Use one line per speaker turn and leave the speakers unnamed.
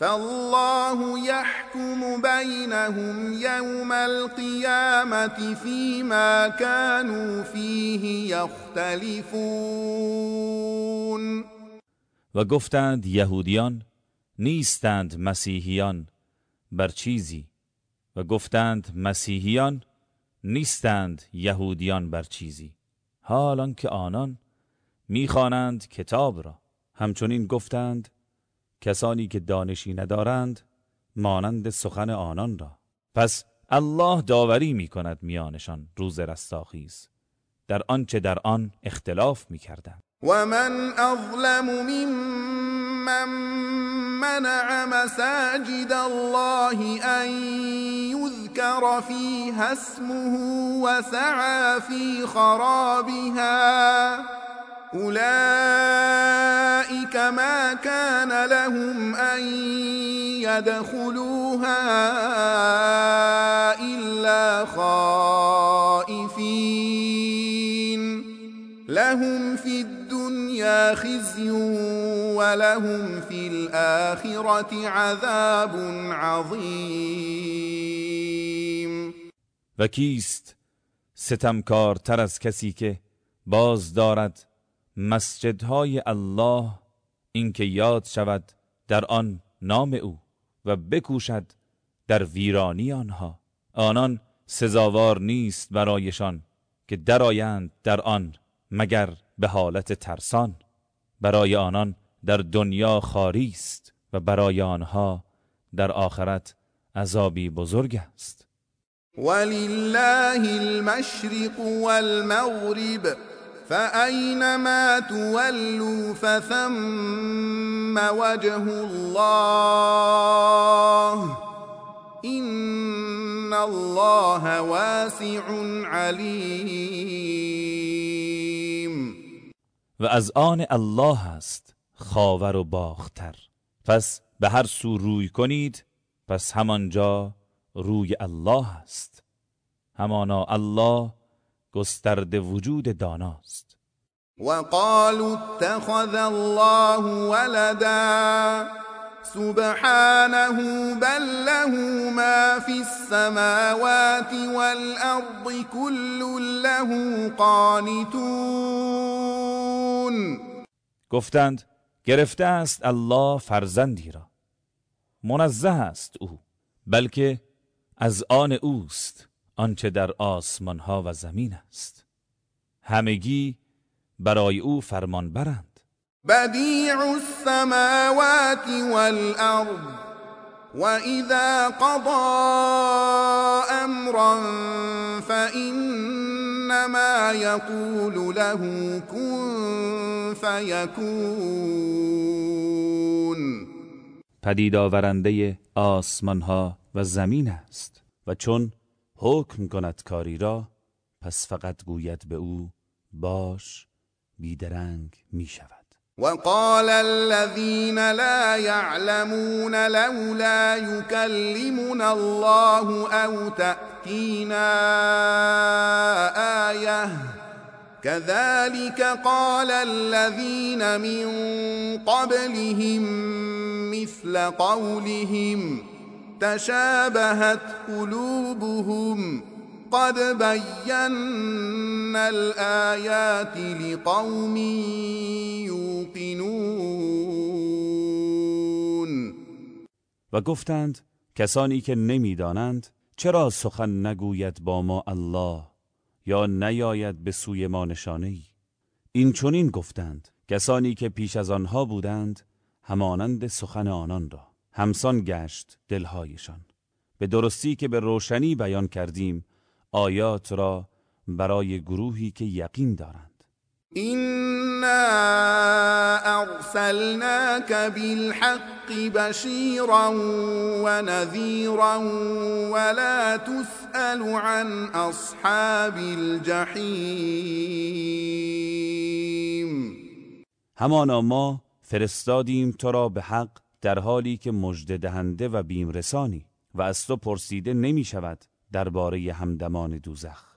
فالله يحكم بينهم يوم القيامة فيما كانوا فيه يختلفون.
و گفتند یهودیان نیستند مسیحیان بر چیزی. و گفتند مسیحیان نیستند یهودیان بر چیزی. حالان که آنان می‌خوانند کتاب را. همچنین گفتند کسانی که دانشی ندارند مانند سخن آنان را. پس الله داوری می کند میانشان روز رستاخیز. در آنچه در آن اختلاف می کردند
و من اظلم ممن منع مساجد الله ان یذکر فیها اسمه و سعى فی خرابها أولئك ما كان لهم أن يدخلوها إلا خائفين. لهم في الدنيا خزي ولهم في الآخرة عذاب عظيم.
و کیست؟ ستمکارتر از باز دارد مسجدهای الله اینکه یاد شود در آن نام او و بکوشد در ویرانی آنها. آنان سزاوار نیست برایشان که درآیند در آن مگر به حالت ترسان. برای آنان در دنیا خاری است و برای آنها در آخرت عذابی بزرگ است.
ولله المشرق والمغرب فأينما تولوا فثم وجه الله إن الله واسع علیم
و از آن الله است خاور و باختر. پس به هر سو روی کنید پس همانجا روی الله است. همانا الله گسترده وجود داناست.
وقالوا اتخذ الله ولدا. سبحانه بل له ما في السماوات والأرض كل له قانتون.
گفتند گرفته است الله فرزندی را. منزه است او بلکه از آن اوست. آنچه در آسمان ها و زمین است. همگی برای او فرمان برند
بدیع السماوات والارض اذا قضا امرا فانما يقول له كن فيكون
پدید آورنده آسمان ها و زمین است و چون حکم کند کاری را پس فقط گوید به او باش بیدرنگ می شود.
وقال الذين لا يعلمون لولا يكلمنا الله او تأتينا آية كذلك قال الذين من قبلهم مثل قولهم. تشابهت قلوبهم قد بينا الآيات لقوم يوقنون.
و گفتند کسانی که نمی‌دانند چرا سخن نگوید با ما الله یا نیاید به سوی ما نشانه ای این چنین گفتند کسانی که پیش از آنها بودند همانند سخن آنان را. همسان گشت دلهایشان. به درستی که به روشنی بیان کردیم آیات را برای گروهی که یقین دارند.
إنا أرسلناك بالحق بشيرا ونذيرا ولا تسأل عن أصحاب الجحیم
همانا ما فرستادیم تو را به حق در حالی که مژده دهنده و بیمرسانی و از تو پرسیده نمی شود درباره همدمان دوزخ.